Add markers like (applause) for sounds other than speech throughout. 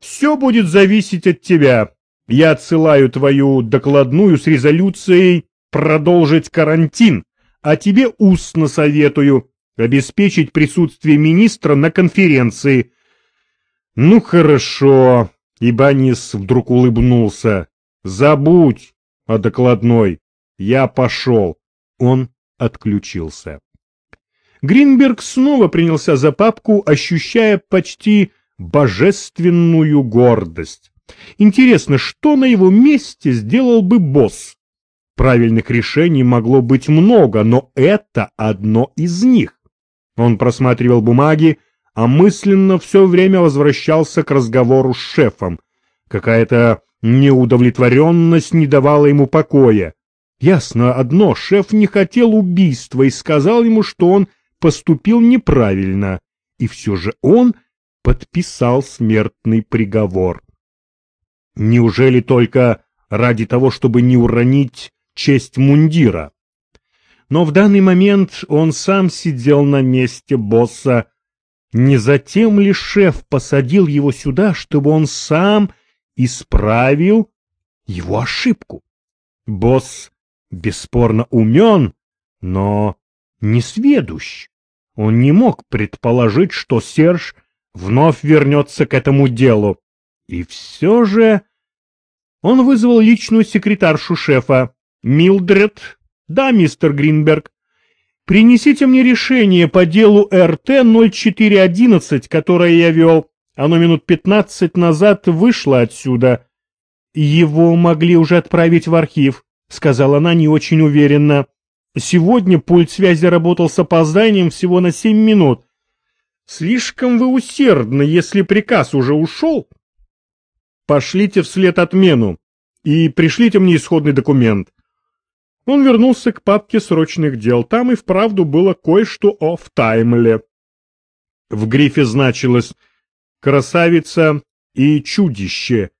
Все будет зависеть от тебя. Я отсылаю твою докладную с резолюцией продолжить карантин, а тебе устно советую обеспечить присутствие министра на конференции. Ну хорошо, Ибанис вдруг улыбнулся. Забудь о докладной. Я пошел. Он отключился. Гринберг снова принялся за папку, ощущая почти божественную гордость. Интересно, что на его месте сделал бы босс? Правильных решений могло быть много, но это одно из них. Он просматривал бумаги, а мысленно все время возвращался к разговору с шефом. Какая-то неудовлетворенность не давала ему покоя. Ясно одно, шеф не хотел убийства и сказал ему, что он поступил неправильно, и все же он подписал смертный приговор. Неужели только ради того, чтобы не уронить честь мундира? Но в данный момент он сам сидел на месте босса. Не затем ли шеф посадил его сюда, чтобы он сам исправил его ошибку? Босс бесспорно умен, но не сведущ. Он не мог предположить, что Серж вновь вернется к этому делу. И все же он вызвал личную секретаршу шефа. «Милдред?» «Да, мистер Гринберг. Принесите мне решение по делу РТ-0411, которое я вел. Оно минут пятнадцать назад вышло отсюда». «Его могли уже отправить в архив», — сказала она не очень уверенно. «Сегодня пульт связи работал с опозданием всего на семь минут. Слишком вы усердны, если приказ уже ушел. Пошлите вслед отмену и пришлите мне исходный документ. Он вернулся к папке срочных дел. Там и вправду было кое-что о Втаймле. В грифе значилось «красавица» и «чудище»,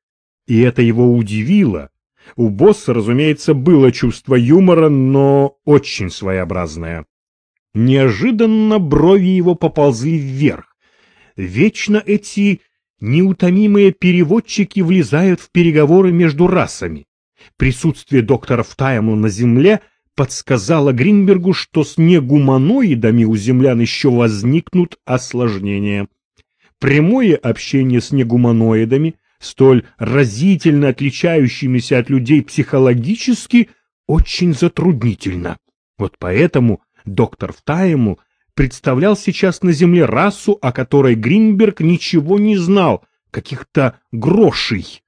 и это его удивило. У босса, разумеется, было чувство юмора, но очень своеобразное. Неожиданно брови его поползли вверх. Вечно эти неутомимые переводчики влезают в переговоры между расами. Присутствие доктора Втаймла на Земле подсказало Гринбергу, что с негуманоидами у землян еще возникнут осложнения. Прямое общение с негуманоидами, столь разительно отличающимися от людей психологически, очень затруднительно. Вот поэтому Доктор Втаему представлял сейчас на земле расу, о которой Гринберг ничего не знал, каких-то грошей.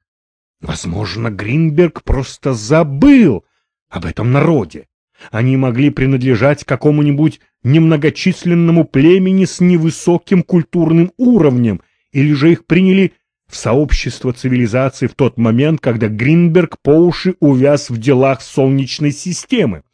Возможно, Гринберг просто забыл об этом народе. Они могли принадлежать какому-нибудь немногочисленному племени с невысоким культурным уровнем, или же их приняли в сообщество цивилизации в тот момент, когда Гринберг по уши увяз в делах Солнечной системы.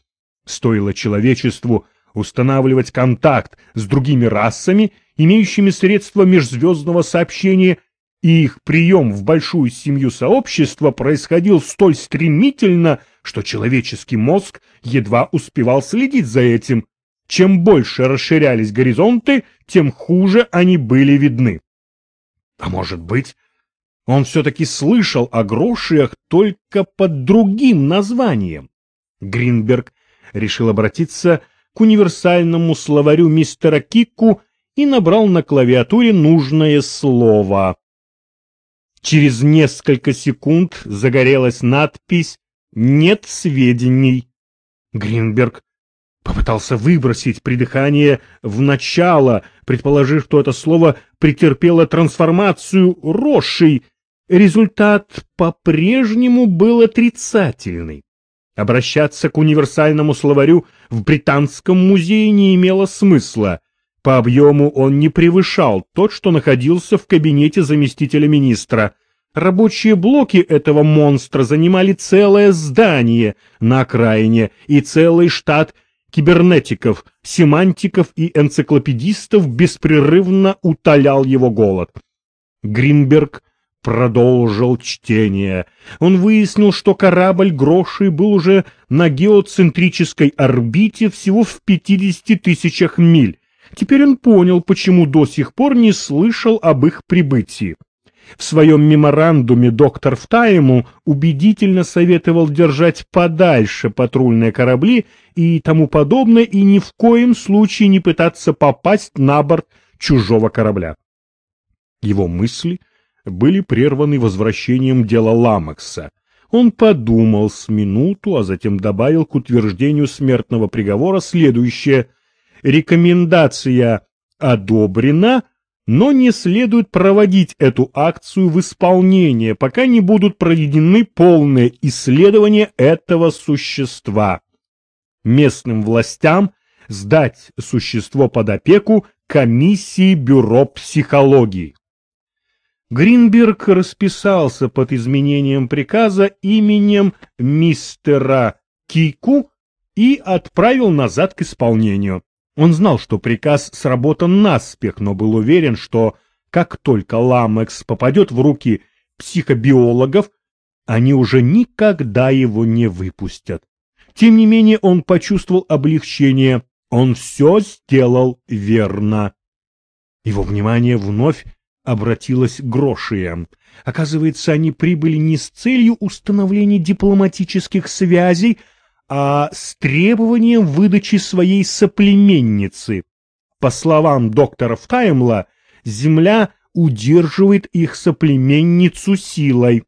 Стоило человечеству устанавливать контакт с другими расами, имеющими средства межзвездного сообщения, и их прием в большую семью сообщества происходил столь стремительно, что человеческий мозг едва успевал следить за этим. Чем больше расширялись горизонты, тем хуже они были видны. А может быть, он все-таки слышал о грошиях только под другим названием? Гринберг решил обратиться к универсальному словарю мистера Кикку и набрал на клавиатуре нужное слово. Через несколько секунд загорелась надпись «Нет сведений». Гринберг попытался выбросить придыхание в начало, предположив, что это слово претерпело трансформацию рошей. Результат по-прежнему был отрицательный. Обращаться к универсальному словарю в Британском музее не имело смысла. По объему он не превышал тот, что находился в кабинете заместителя министра. Рабочие блоки этого монстра занимали целое здание на окраине и целый штат кибернетиков, семантиков и энциклопедистов беспрерывно утолял его голод. Гринберг продолжил чтение. Он выяснил, что корабль Гроши был уже на геоцентрической орбите всего в 50 тысячах миль. Теперь он понял, почему до сих пор не слышал об их прибытии. В своем меморандуме доктор Втайму убедительно советовал держать подальше патрульные корабли и тому подобное, и ни в коем случае не пытаться попасть на борт чужого корабля. Его мысли были прерваны возвращением дела Ламакса. Он подумал с минуту, а затем добавил к утверждению смертного приговора следующее. «Рекомендация одобрена, но не следует проводить эту акцию в исполнение, пока не будут проведены полные исследования этого существа. Местным властям сдать существо под опеку комиссии Бюро психологии. Гринберг расписался под изменением приказа именем мистера Кику и отправил назад к исполнению. Он знал, что приказ сработан наспех, но был уверен, что как только Ламекс попадет в руки психобиологов, они уже никогда его не выпустят. Тем не менее он почувствовал облегчение, он все сделал верно. Его внимание вновь обратилась к Грошиям. Оказывается, они прибыли не с целью установления дипломатических связей, а с требованием выдачи своей соплеменницы. По словам доктора Фтаймла, земля удерживает их соплеменницу силой.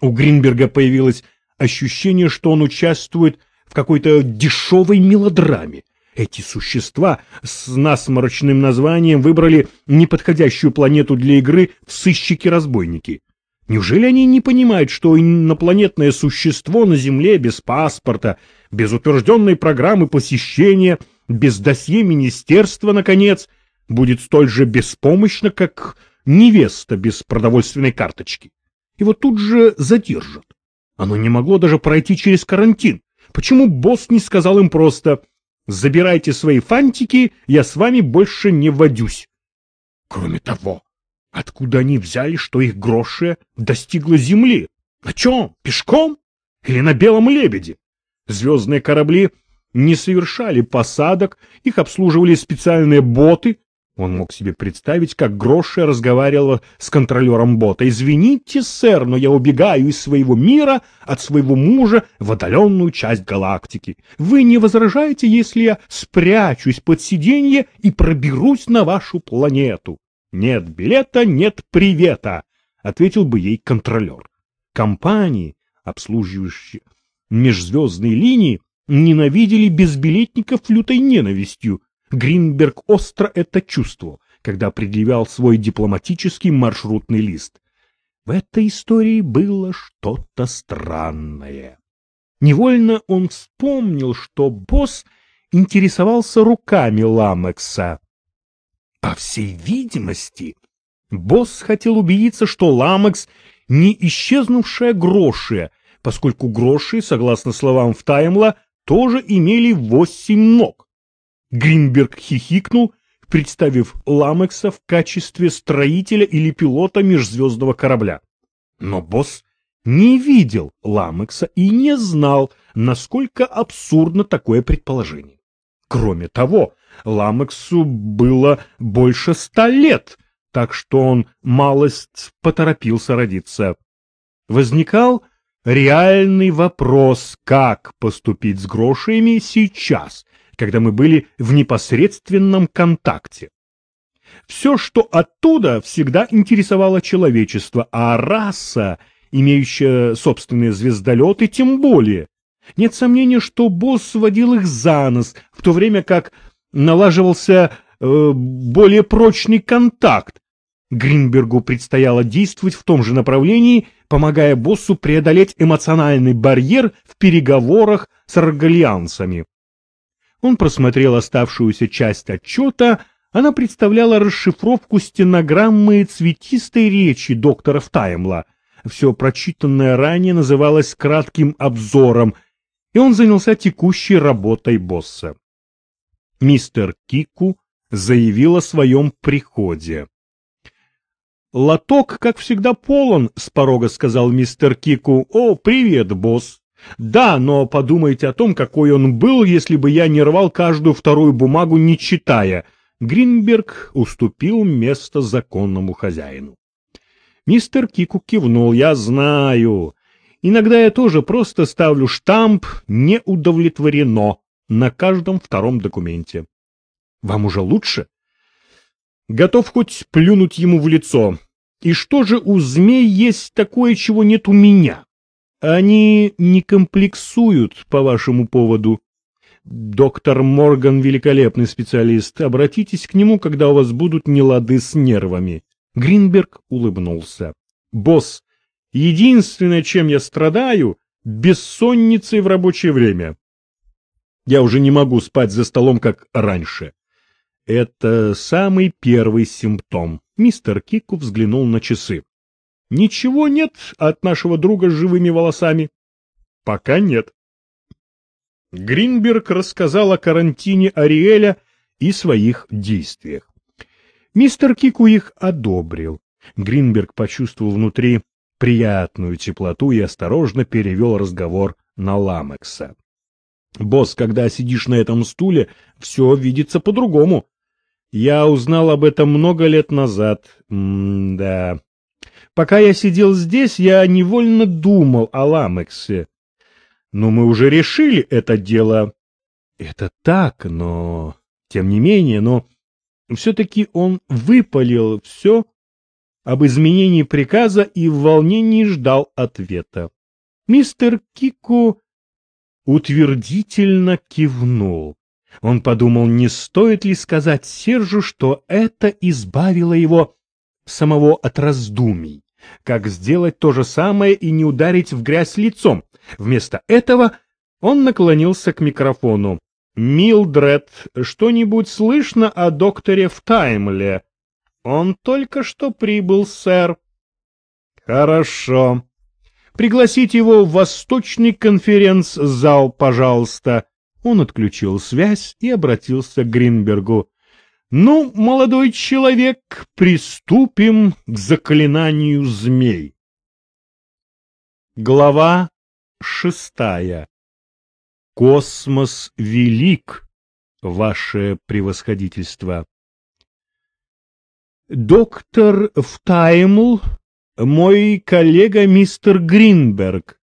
У Гринберга появилось ощущение, что он участвует в какой-то дешевой мелодраме. Эти существа с насморочным названием выбрали неподходящую планету для игры в сыщики-разбойники. Неужели они не понимают, что инопланетное существо на Земле без паспорта, без утвержденной программы посещения, без досье министерства, наконец, будет столь же беспомощно, как невеста без продовольственной карточки? Его тут же задержат. Оно не могло даже пройти через карантин. Почему босс не сказал им просто Забирайте свои фантики, я с вами больше не водюсь. Кроме того, откуда они взяли, что их гроши достигло земли? На чем? Пешком? Или на белом лебеде? Звездные корабли не совершали посадок, их обслуживали специальные боты, он мог себе представить, как Гроши разговаривала с контролером бота. «Извините, сэр, но я убегаю из своего мира от своего мужа в отдаленную часть галактики. Вы не возражаете, если я спрячусь под сиденье и проберусь на вашу планету?» «Нет билета, нет привета», — ответил бы ей контролер. Компании, обслуживающие межзвездные линии, ненавидели безбилетников лютой ненавистью, Гринберг остро это чувствовал, когда предъявлял свой дипломатический маршрутный лист. В этой истории было что-то странное. Невольно он вспомнил, что босс интересовался руками Ламекса. По всей видимости, босс хотел убедиться, что Ламекс не исчезнувшая гроши, поскольку гроши, согласно словам Втаймла, тоже имели восемь ног. Гринберг хихикнул, представив Ламекса в качестве строителя или пилота межзвездного корабля. Но босс не видел Ламекса и не знал, насколько абсурдно такое предположение. Кроме того, Ламексу было больше ста лет, так что он малость поторопился родиться. Возникал реальный вопрос, как поступить с грошами сейчас, когда мы были в непосредственном контакте. Все, что оттуда, всегда интересовало человечество, а раса, имеющая собственные звездолеты, тем более. Нет сомнения, что босс водил их за нос, в то время как налаживался э, более прочный контакт. Гринбергу предстояло действовать в том же направлении, помогая боссу преодолеть эмоциональный барьер в переговорах с аргалианцами. Он просмотрел оставшуюся часть отчета, она представляла расшифровку стенограммы цветистой речи доктора Втаймла. Все прочитанное ранее называлось кратким обзором, и он занялся текущей работой босса. Мистер Кику заявил о своем приходе. «Лоток, как всегда, полон», — с порога сказал мистер Кику. «О, привет, босс!» Да, но подумайте о том, какой он был, если бы я не рвал каждую вторую бумагу, не читая. Гринберг уступил место законному хозяину. Мистер Кику кивнул. «Я знаю. Иногда я тоже просто ставлю штамп «не удовлетворено» на каждом втором документе. Вам уже лучше? Готов хоть плюнуть ему в лицо. И что же у змей есть такое, чего нет у меня? Они не комплексуют по вашему поводу. Доктор Морган великолепный специалист. Обратитесь к нему, когда у вас будут нелады с нервами. Гринберг улыбнулся. Босс, единственное, чем я страдаю, бессонницей в рабочее время. Я уже не могу спать за столом, как раньше. Это самый первый симптом. Мистер Кику взглянул на часы. Ничего нет от нашего друга с живыми волосами? Пока нет. Гринберг рассказал о карантине Ариэля и своих действиях. Мистер Кику их одобрил. Гринберг почувствовал внутри приятную теплоту и осторожно перевел разговор на Ламекса. Босс, когда сидишь на этом стуле, все видится по-другому. Я узнал об этом много лет назад. М-да. Пока я сидел здесь, я невольно думал о Ламексе. Но мы уже решили это дело. Это так, но... Тем не менее, но... Все-таки он выпалил все об изменении приказа и в волнении ждал ответа. Мистер Кику утвердительно кивнул. Он подумал, не стоит ли сказать Сержу, что это избавило его самого от раздумий. Как сделать то же самое и не ударить в грязь лицом? Вместо этого он наклонился к микрофону. «Милдред, что-нибудь слышно о докторе в Таймле?» «Он только что прибыл, сэр». «Хорошо. Пригласите его в Восточный конференц-зал, пожалуйста». Он отключил связь и обратился к Гринбергу. «Ну, молодой человек, приступим к заклинанию змей». Глава шестая. Космос велик, ваше превосходительство. Доктор Втаймл мой коллега мистер Гринберг.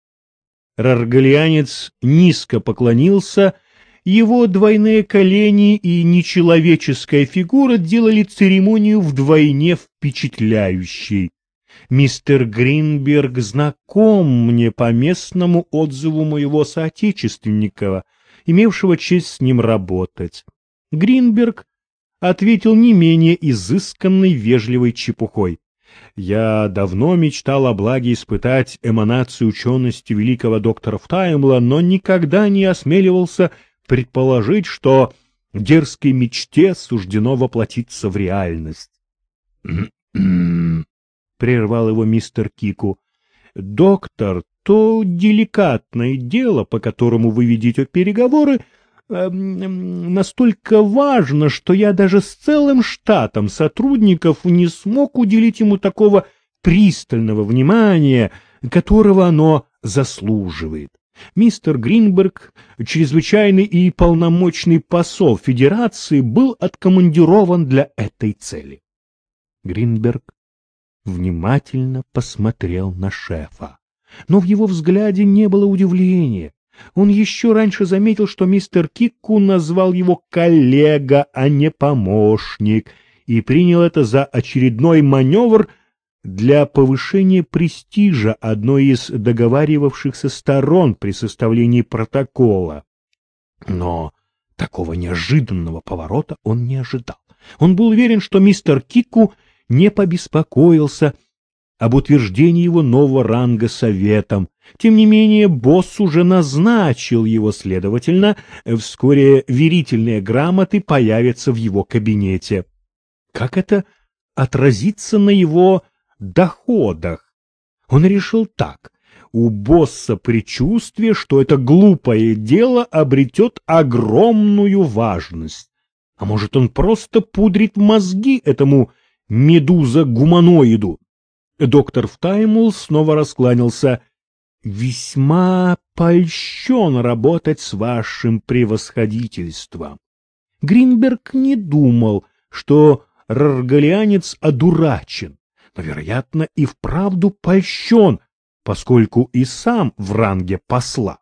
Раргалианец низко поклонился, его двойные колени и нечеловеческая фигура делали церемонию вдвойне впечатляющей. Мистер Гринберг знаком мне по местному отзыву моего соотечественника, имевшего честь с ним работать. Гринберг ответил не менее изысканной вежливой чепухой. Я давно мечтал о благе испытать эманацию учености великого доктора Фтаймла, но никогда не осмеливался предположить, что дерзкой мечте суждено воплотиться в реальность. (clears throat) прервал его мистер Кику. Доктор, то деликатное дело, по которому вы ведете переговоры, Эм, настолько важно, что я даже с целым штатом сотрудников не смог уделить ему такого пристального внимания, которого оно заслуживает. Мистер Гринберг, чрезвычайный и полномочный посол Федерации, был откомандирован для этой цели. Гринберг внимательно посмотрел на шефа, но в его взгляде не было удивления. Он еще раньше заметил, что мистер Кикку назвал его коллега, а не помощник, и принял это за очередной маневр для повышения престижа одной из договаривавшихся сторон при составлении протокола. Но такого неожиданного поворота он не ожидал. Он был уверен, что мистер Кику не побеспокоился об утверждении его нового ранга советом. Тем не менее, босс уже назначил его, следовательно, вскоре верительные грамоты появятся в его кабинете. Как это отразится на его доходах? Он решил так. У босса предчувствие, что это глупое дело обретет огромную важность. А может, он просто пудрит мозги этому медуза-гуманоиду? Доктор Втаймул снова раскланялся. «Весьма польщен работать с вашим превосходительством». Гринберг не думал, что раргалианец одурачен. Но, вероятно, и вправду польщен, поскольку и сам в ранге посла.